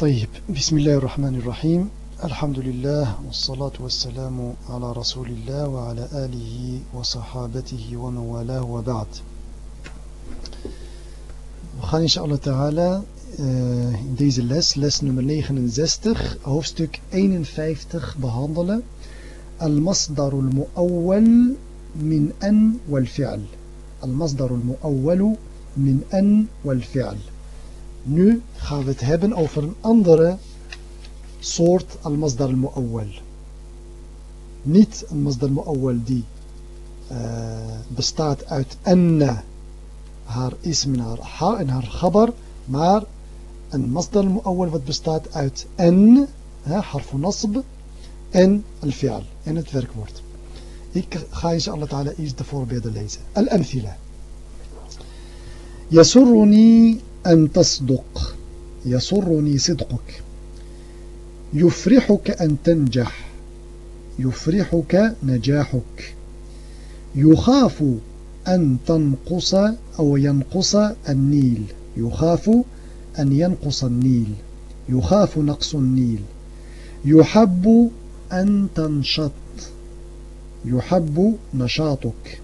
طيب بسم الله الرحمن الرحيم. الحمد لله والصلاة والسلام على رسول الله وعلى آله وصحابته ومن والاه وبعد We gaan inshallah ta'ala uh, in deze les, les nummer 69, hoofdstuk 51 behandelen. المصدر المؤول من أن والفعل. المصدر المؤول من أن والفعل. Nu gaan we het hebben over een andere soort al-masdar al-mu'awwal. Niet een masdar al-mu'awwal die uh, bestaat uit anna, haar ism en haar ha en haar khabar, maar een masdar al-mu'awwal wat bestaat uit an, harfu nasb, en al-fi'al, en het werkwoord. Ik ga inshallah ta'ala eerst de voorbeelden lezen. Al-amthila. يسرني أن تصدق. يسرني صدقك. يفرحك أن تنجح. يفرحك نجاحك. يخاف أن تنقص أو ينقص النيل. يخاف أن ينقص النيل. يخاف نقص النيل. يحب أن تنشط. يحب نشاطك.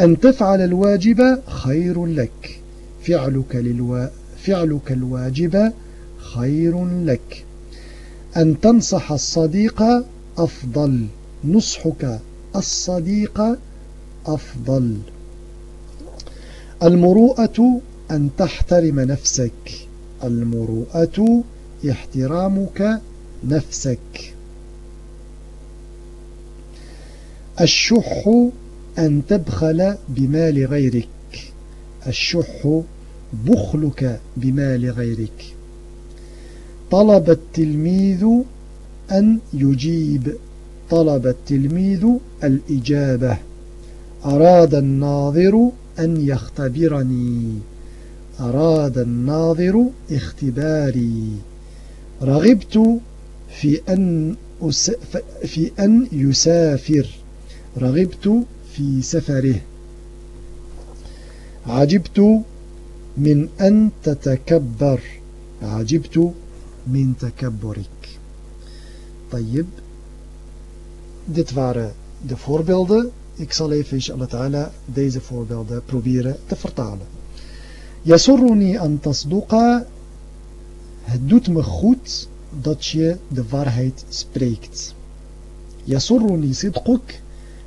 أن تفعل الواجب خير لك. فعلك, للوا... فعلك الواجب خير لك. أن تنصح الصديق أفضل. نصحك الصديق أفضل. المروءة أن تحترم نفسك. المروءة احترامك نفسك. الشح أن تبخل بمال غيرك. الشح بخلك بمال غيرك. طلب التلميذ أن يجيب. طلب التلميذ الإجابة. أراد الناظر أن يختبرني. أراد الناظر اختباري. رغبت في أن, في أن يسافر. رغبت في سفره عجبت من أن تتكبر عجبت من تكبرك طيب dit waren de voorbeelden ik zal even inshallah ta'ala deze voorbeelden proberen te vertalen yasurruni an tasduqa het doet me goed dat je de waarheid spreekt yasurruni sidquk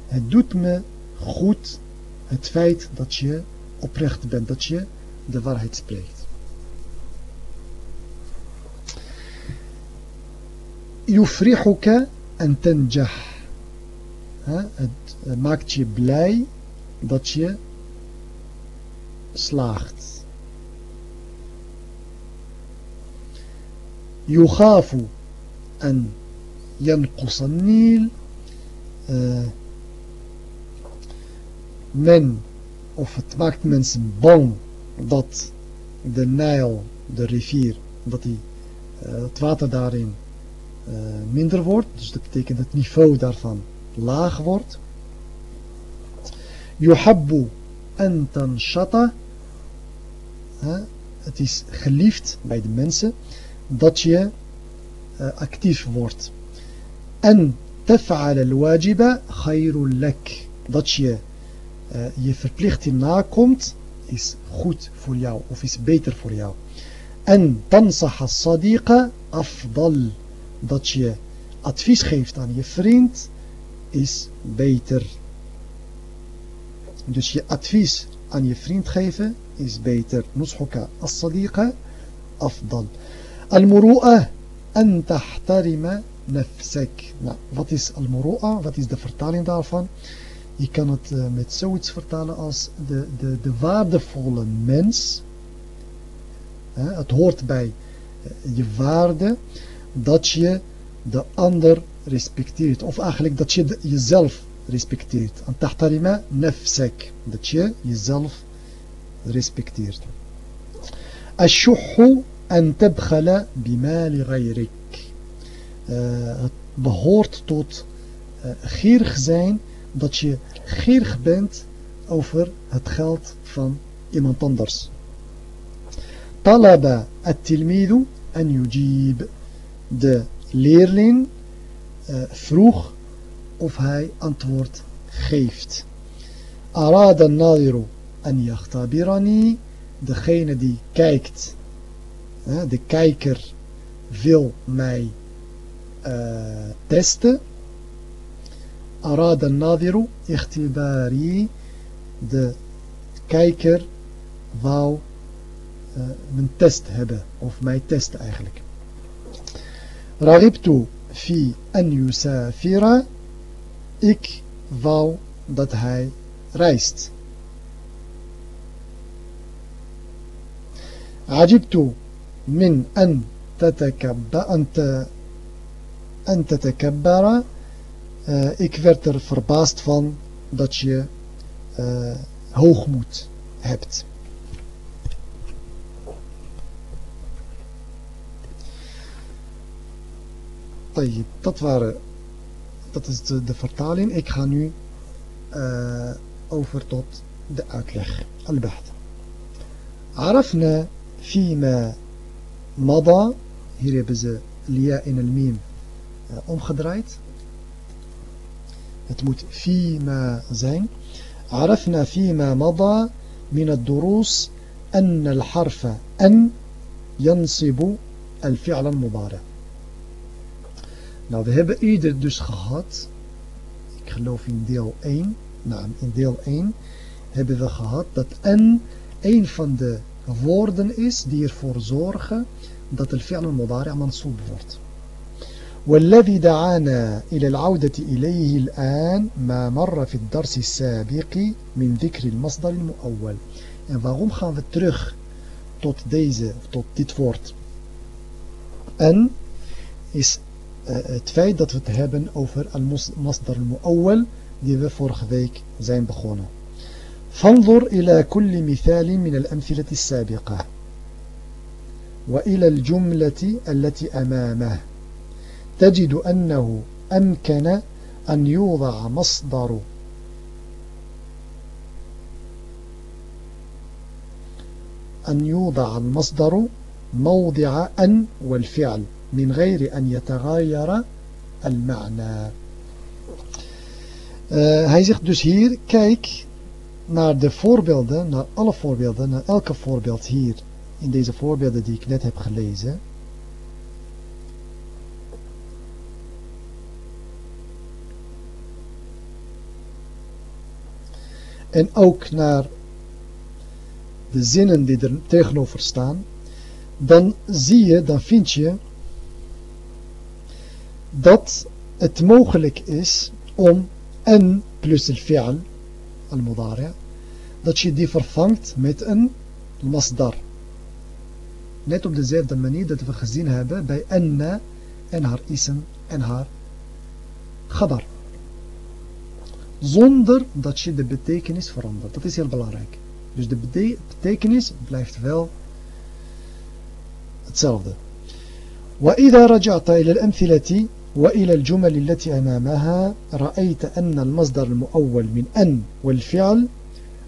het doet me goed het feit dat je oprecht bent, dat je de waarheid spreekt. Yufrihuka en tenjah. Het maakt je blij dat je slaagt. Yukhafu en yanqus al-nil. Men, of het maakt mensen bang dat de Nijl, de rivier, dat die, uh, het water daarin uh, minder wordt. Dus dat betekent het niveau daarvan laag wordt. Yuhabbu en tanshata. Het is geliefd bij de mensen dat je uh, actief wordt. En taf'al al-wajiba khayrun lak. Dat je uh, je verplichting nakomt, is goed voor jou of is beter voor jou. En tansah as-sadiqa afdal. Dat je advies geeft aan je vriend is beter. Dus je advies aan je vriend geven is beter. Nushuka as-sadiqa afdal. Al-muru'a an tahtarima nafsak. Nou, wat is al-muru'a? Wat is de vertaling daarvan? Je kan het uh, met zoiets vertalen als de, de, de waardevolle mens. Hè, het hoort bij uh, je waarde dat je de ander respecteert. Of eigenlijk dat je jezelf respecteert. En tahtarima nafsak. Dat je jezelf respecteert. Ashuhu en bimali ghayrik. Uh, het behoort tot uh, gierig zijn dat je gierig bent over het geld van iemand anders. Talaba at-tilmidu en yujib. De leerling eh, vroeg of hij antwoord geeft. Arada nadiru en yachtabirani. Degene die kijkt, eh, de kijker wil mij eh, testen. Arada nadiru ikhtibari, de kijker wou uh, mijn test hebben, of mij testen eigenlijk. Ragibtu fi an yusafira. Ik wou dat hij reist. عجبت من أن تتكبر أن تتكبر Eh, ik werd er verbaasd van dat je eh, hoogmoed hebt. Dat, waren, dat is de, vertaling. Ik ga nu eh, over tot de uitleg. Al-Bahd. Arafna fima mada. Hier hebben ze lia in al-mim omgedraaid. Het moet fima zijn. Arafna fima mada min ad-durus en al-harfa en jansibu al-fi'l al-mudari. Nou, we hebben ieder dus gehad. Ik geloof in deel 1. Nou, in deel 1 hebben we gehad dat en een van de woorden is die ervoor zorgen dat al-fi'l al-mudari mansoob wordt. والذي دعانا إلى العودة إليه الآن ما مر في الدرس السابق من ذكر المصدر المؤول. En waarom gaan we terug tot deze, tot dit woord? En is het feit dat we het hebben over al-masdar al-mu'awwal. فانظر إلى كل مثال من الأمثلة السابقة وإلى الجملة التي أمامه تجد أنه أمكن أن يوضع مصدر أن يوضع المصدر موضع أن والفعل من غير أن يتغير المعنى uh, hij zegt dus hier, kijk naar de voorbeelden, naar alle voorbeelden, naar elke voorbeeld hier, in deze voorbeelden die ik net heb gelezen. En ook naar de zinnen die er tegenover staan, dan zie je, dan vind je dat het mogelijk is om en plus het fi'al, al-mudari' dat je die vervangt met een masdar. Net op dezelfde manier dat we gezien hebben bij enna en haar ism en haar khabar. Zonder dat je de betekenis verandert. Dat is heel belangrijk. Dus de betekenis blijft wel hetzelfde. وإذا رجعت إلى الأمثلة وإلى الجمل التي أمامها رأيت أن المصدر المؤول من أن والفعل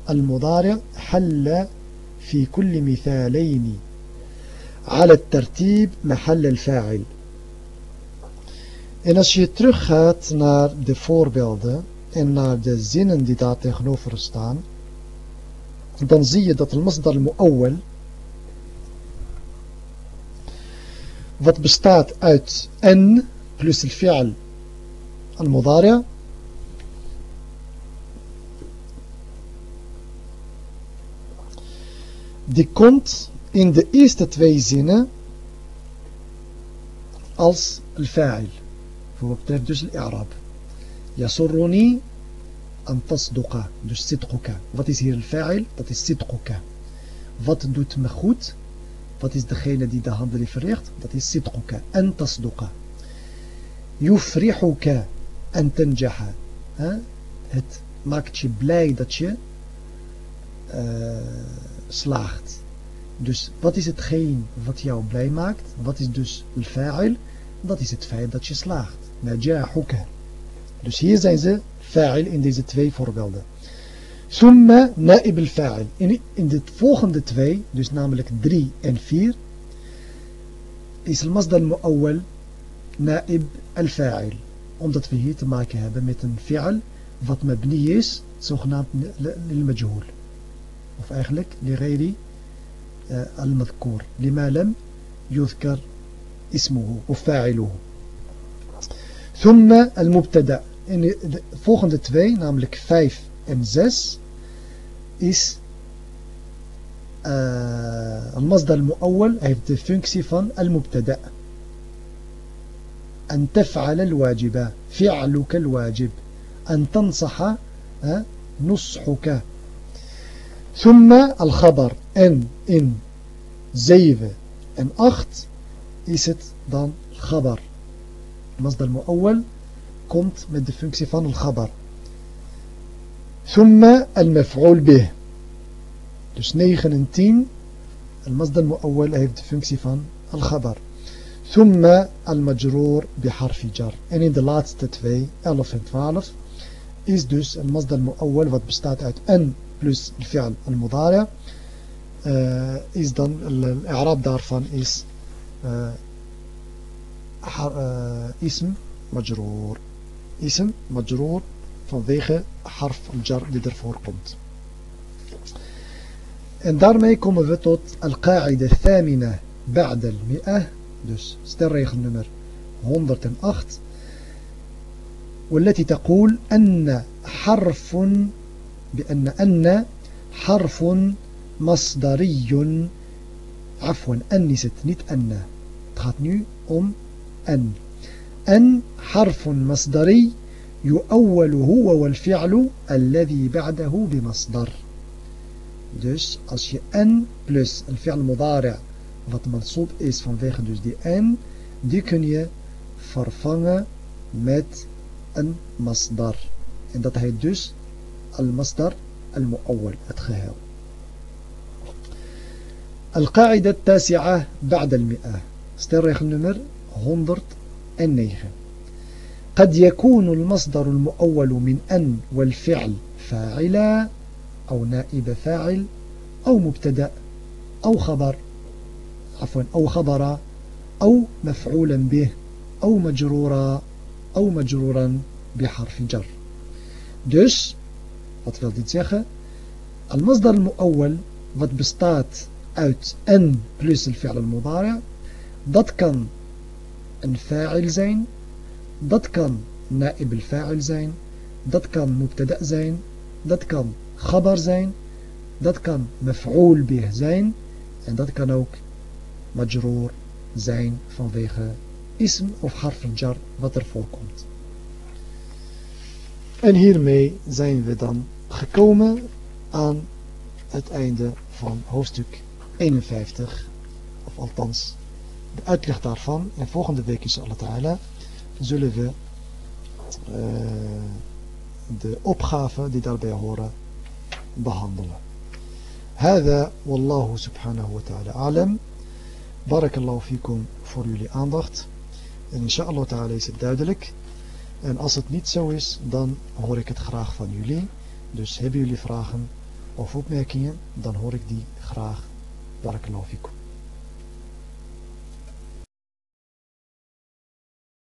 المضارع حل في كل مثالين على الترتيب محل الفاعل En als je teruggaat naar de voorbeelden en naar de zinnen die daar tegenover staan, dan zie je dat de masdar al-mu'awwal, wat bestaat uit en plus الفعل المضارع die komt in de eerste twee zinnen als al-fa'il voor wat betreft dus al-i'rab Yasurruni an tasduqa. Dus sitquka. Wat is hier een fa'il? Dat is sitquka. Wat doet me goed? Wat is degene die de handeling verricht? Dat is sitquka. En tasduqa. Yufrihuka en tenjaha. Het maakt je blij dat je eh، slaagt. Dus wat is hetgeen wat jou blij maakt? Wat is dus al-fa'il? Dat is het feit dat je slaagt. Najahuka. Dus hier zijn ze fa'il in deze twee voorbeelden Thumma naib al-fa'il. In, in de volgende twee, dus namelijk 3 en 4, is al-masdar al-mu'awwal naib al-fa'il. Omdat we hier te maken hebben met een fi'al wat mabni is, zogenaamd lil-majhool. Of eigenlijk لغير المذكور لما لم يذكر اسمه وفاعله ثم المبتدا in de volgende twee namelijk 5 en 6 is uh, المصدر المؤول heeft de functie van المبتدا أن تفعل الواجب فعلك الواجب أن تنصح نصحك ثم الخبر en in 7 en 8 is het dan khabar. Masdar mu'awwal komt met de functie van al-khabar. ثم المفعول به dus 9 en 10 المصدر المؤول heeft de functie van الخبر ثم المجرور بحرف جر en in de laatste twee 11 en 12 is dus المصدر المؤول wat bestaat uit en plus الفعل المضارع uh, is dan الإعراب daarvan is uh, اسم مجرور اسم مجرور فانذيخ حرف الجر لدر فورقمت En daarmee komen we tot Al-Qa'ida Thamina Ba'd al-Mi'ah, dus sterregel nummer 108. والتي تقول أن حرف بأن أن حرف مصدري. عفوا أنست نيت أن. تخاطني أم أن. أن حرف مصدري يؤول هو والفعل الذي بعده بمصدر Dus als je en plus een fi'al mudari wat mansoob is vanwege dus die en, die kun je vervangen met een masdar. En dat heet dus al-masdar al-mu'awwal, het geheel. القاعدة التاسعة بعد المئة استرخ نمر 100 en قد يكون المصدر المؤول من أن والفعل فاعلا أو نائب فاعل أو مبتدأ أو خبر عفوا أو خبرا أو مفعولا به أو مجرورا أو مجرورا بحرف جر دوش wat wil dit zeggen? Al-Masdar al-Mu'awwal, wat bestaat uit en plus al-fi'l al-Mudari, dat kan een fa'il zijn Dat kan naib al-fa'il zijn. Dat kan mubtada zijn. Dat kan khabar zijn. Dat kan maf'ul bih zijn. En dat kan ook majroor zijn vanwege ism of harf jar wat er voorkomt. En hiermee zijn we dan gekomen aan het einde van hoofdstuk 51. Of althans de uitleg daarvan. En volgende week is Allah Ta'ala zullen we uh, de opgaven die daarbij horen behandelen. هذا والله سبحانه وتعالى أعلم بارك الله فيكم voor jullie aandacht en inshallah ta'ala is het duidelijk en als het niet zo is dan hoor ik het graag van jullie dus hebben jullie vragen of opmerkingen dan hoor ik die graag barakallahu fikum